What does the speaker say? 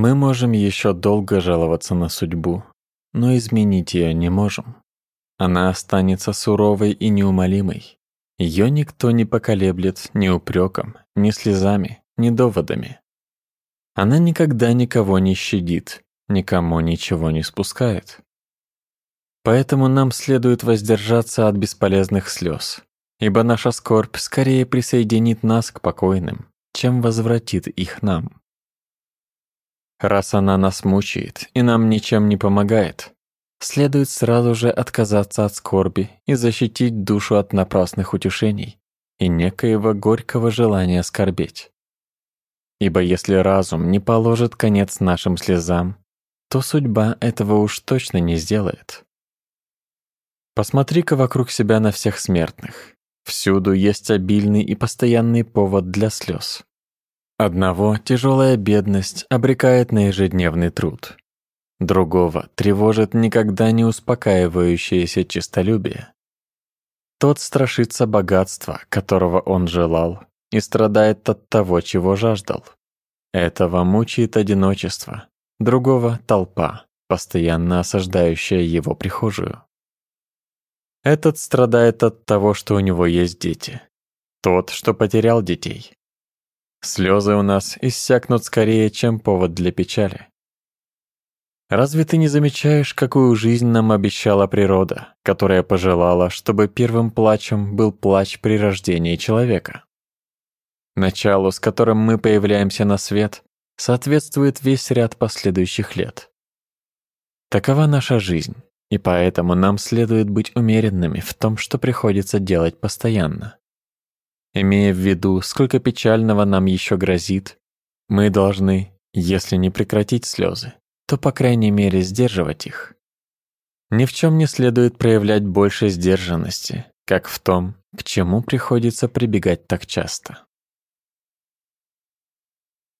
Мы можем еще долго жаловаться на судьбу, но изменить ее не можем. Она останется суровой и неумолимой. Ее никто не поколеблет ни упреком, ни слезами, ни доводами. Она никогда никого не щадит, никому ничего не спускает. Поэтому нам следует воздержаться от бесполезных слез, ибо наша скорбь скорее присоединит нас к покойным, чем возвратит их нам. Раз она нас мучает и нам ничем не помогает, следует сразу же отказаться от скорби и защитить душу от напрасных утешений и некоего горького желания скорбеть. Ибо если разум не положит конец нашим слезам, то судьба этого уж точно не сделает. Посмотри-ка вокруг себя на всех смертных. Всюду есть обильный и постоянный повод для слез. Одного тяжелая бедность обрекает на ежедневный труд. Другого тревожит никогда не успокаивающееся честолюбие. Тот страшится богатства, которого он желал, и страдает от того, чего жаждал. Этого мучает одиночество, другого — толпа, постоянно осаждающая его прихожую. Этот страдает от того, что у него есть дети. Тот, что потерял детей. Слезы у нас иссякнут скорее, чем повод для печали. Разве ты не замечаешь, какую жизнь нам обещала природа, которая пожелала, чтобы первым плачем был плач при рождении человека? Началу, с которым мы появляемся на свет, соответствует весь ряд последующих лет. Такова наша жизнь, и поэтому нам следует быть умеренными в том, что приходится делать постоянно. Имея в виду, сколько печального нам еще грозит, мы должны, если не прекратить слезы, то, по крайней мере, сдерживать их. Ни в чем не следует проявлять больше сдержанности, как в том, к чему приходится прибегать так часто.